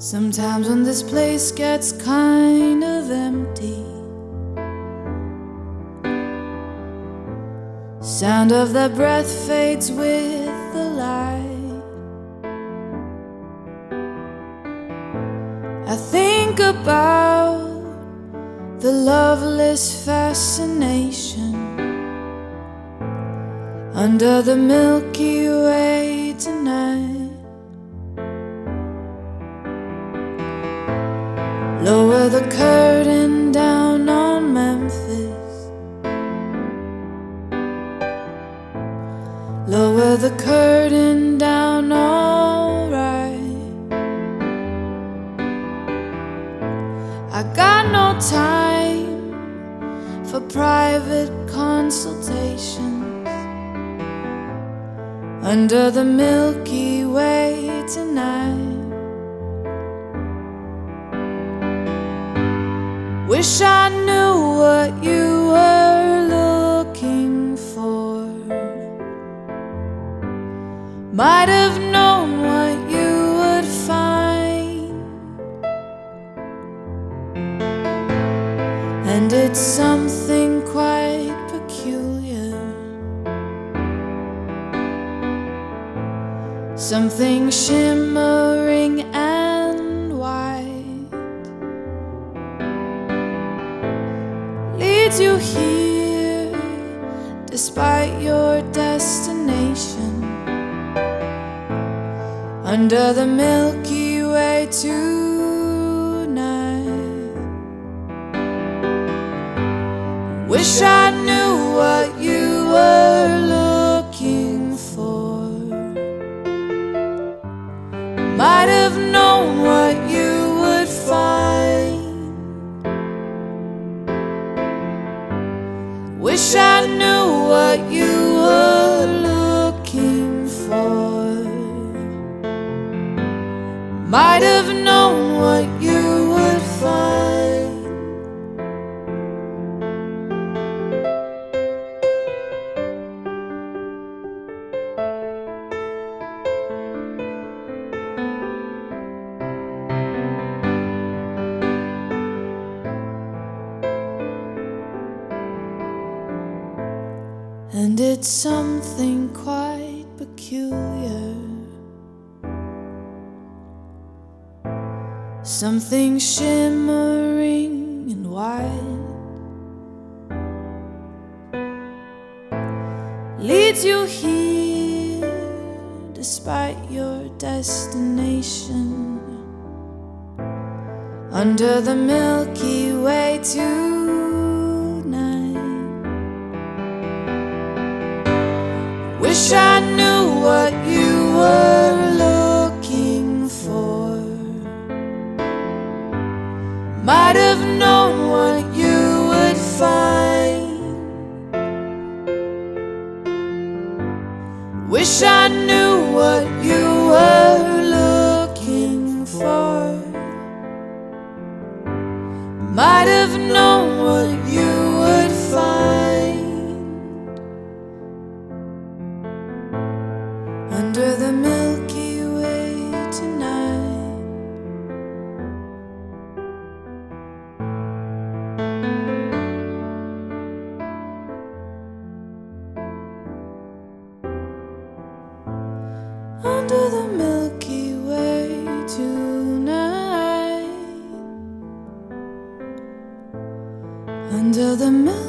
Sometimes when this place gets kind of empty, sound of their breath fades with the light. I think about the loveless fascination under the Milky Way the curtain down on Memphis. Lower the curtain down, alright. I got no time for private consultations under the Milky Way tonight. Wish I knew what you were looking for. Might have known what you would find. And it's something quite peculiar. Something shimmering and white. Leads you here despite your destination under the Milky Way tonight. Wish I knew And it's something quite peculiar. Something shimmering and white leads you here despite your destination under the Milky Way tonight. Wish I knew what you were looking for. Might have known what you would find. Wish I knew Under the Milky